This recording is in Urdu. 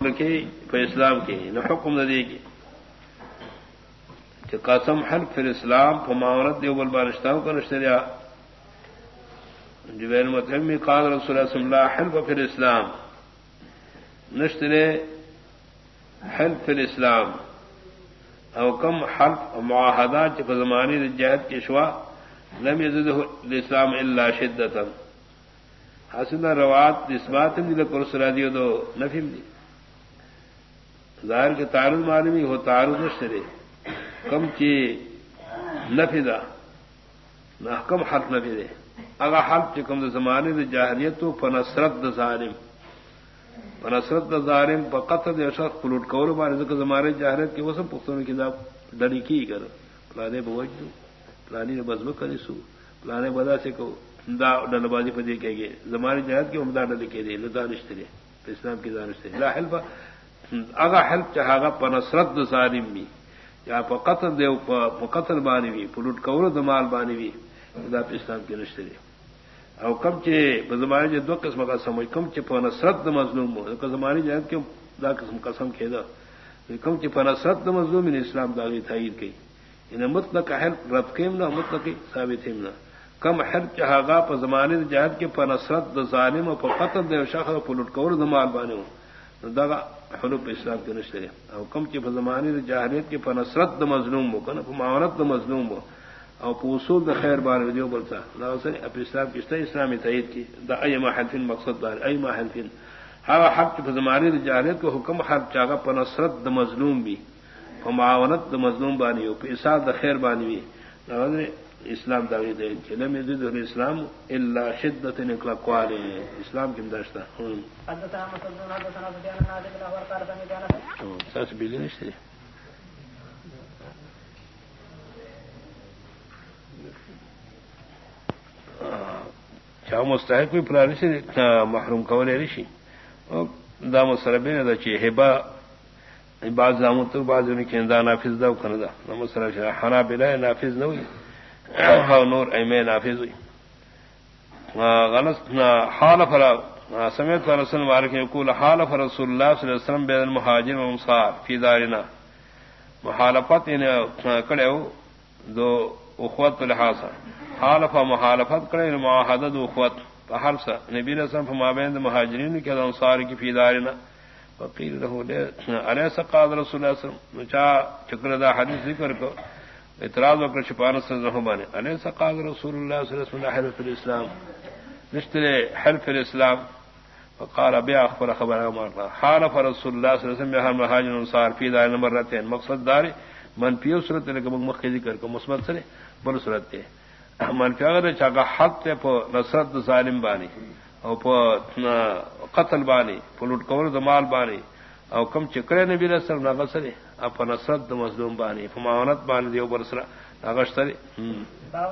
کی اسلام کی، نہ حکم نہ دے گی کہ قسم حل پھر اسلام معاورت دیو بل بارشتاؤں کا نشتریا جبین مطلب میں قال رسول اللہ صلی اللہ حلف پھر اسلام۔ نشترے حلف پھر اسلام۔ او کم حلف معاہدہ چپ زمانی جہد کے شوا، لم يزد الاسلام الا شدتا۔ حسن روات اس بات دل کرسرا دیو دو نفیم دی۔ ظاہر کے تعارض معلومی ہو، تعارض نشترے کم چی نفی دا، نہ کم حق نفی دے۔ اگر حق چکم دا زمانے دا جاہریت تو فنسرت دا ظالم۔ فنسرت دا ظالم پا قطر دا شخص پلوٹ کولو بارے ذکر زمانے جاہریت کی وسم پختونو کی دا ڈری کی کر پلانے بوجدو پلانی نے بزم کری سو۔ پلانے بدا سے کو دا ڈل بازی پہ دے دیکھے گے زمانے جہاد کی عمدہ ڈل کے دے دانشترے اسلام کی دانشترے لا حلف اگا حلف چاہا پنسرت دا ظالم بھی یا پا قتل دے پا قتل بانی بھی پلوٹ کولو دمال بانی بھی دا پہ اسلام کی نشترے او کم چے پا بزمانی جے دو قسم کا سمجھ، کم چے پا نصرت دا مظلوم ہو. زمانی جہاد کی دا قسم قسم کھیدا کم چے پا چی فنسرت مظلوم ان اسلام داغی تائید کی ان مطلق حل رب کیم نہ مطلق ثابت نہ. کم حل چہاگا پا زمانے جہد کے فنسرت دا ظالم و پا قتل دے شخص پا لٹکور دا مال بانے ہو. داغا حلوب اسلام کے نشترے او کم چی پا زمانے جاہلیت کے فنسرت دا مظلوم ہو کنا پا معاونت دا مظلوم ہو او پا اصول دا خیر بار دیو بلتا۔ لا سر اپ اسلام کی اسلامی تائید کی۔ دا ای محلفین مقصد بار، ای محلفین ہر حق کی زمانے جاہلیت کو حکم حق چاگا پا نصرت دا مظلوم بھی پا معاونت دا مظلوم بانی ہو پا اصال دا خیر بانی بھی نا اسلام داغی دے لم يزد الاسلام الا شدت الاقوال اسلام کی مداشتا ساس بیلی نشتے؟ چاہ مستحق کوئی پلانی سے محروم کولے رشی دا مسربین دا چی حبا بعض دامت بعض ان کے دا نافذ دا کنا دا نمسر حنا بلا نافذ نہ ہوئی۔ نور ایمے نافذ ہوئی غلط حال فرا سمیت رسول مالک یقول حال فر رسول اللہ صلی اللہ علیہ وسلم بین المہاجر و مصار فی دارنا محالفت ان کڑے دو اخوت لحاظ حالف محالفت کڑے معاہدت اخوت حرف نبی رسم فمابین مہاجرین کے انصار کی فی دارنا. وقیل له علیہ سقاد رسول اللہ صلی اللہ علیہ وسلم؟ چا چکر دا حدیث ذکر کو؟ اعتراض وکر شپان سے رحمانے علیہ سقاد رسول اللہ صلی اللہ علیہ وسلم، حلف الاسلام. نشتر حلف الاسلام. فقال ابیا اخبر خبر مارنا حالف رسول اللہ صلی اللہ علیہ وسلم بہر مہاجر انصار، فی دار نمبر رہتے ہیں مقصد دار من پیو صورت لکہ مخی ذکر کو مثبت سرے بل صورت تے من پیو اگر چاکا حق تے پو نصرت ظالم بانی او پو قتل بانی پو لوٹ کور دمال بانی او کم چکرے نبی رسل نغسرے اپا نصرت مظلوم بانی پو معاونت بانی دیو برسرہ نغشترے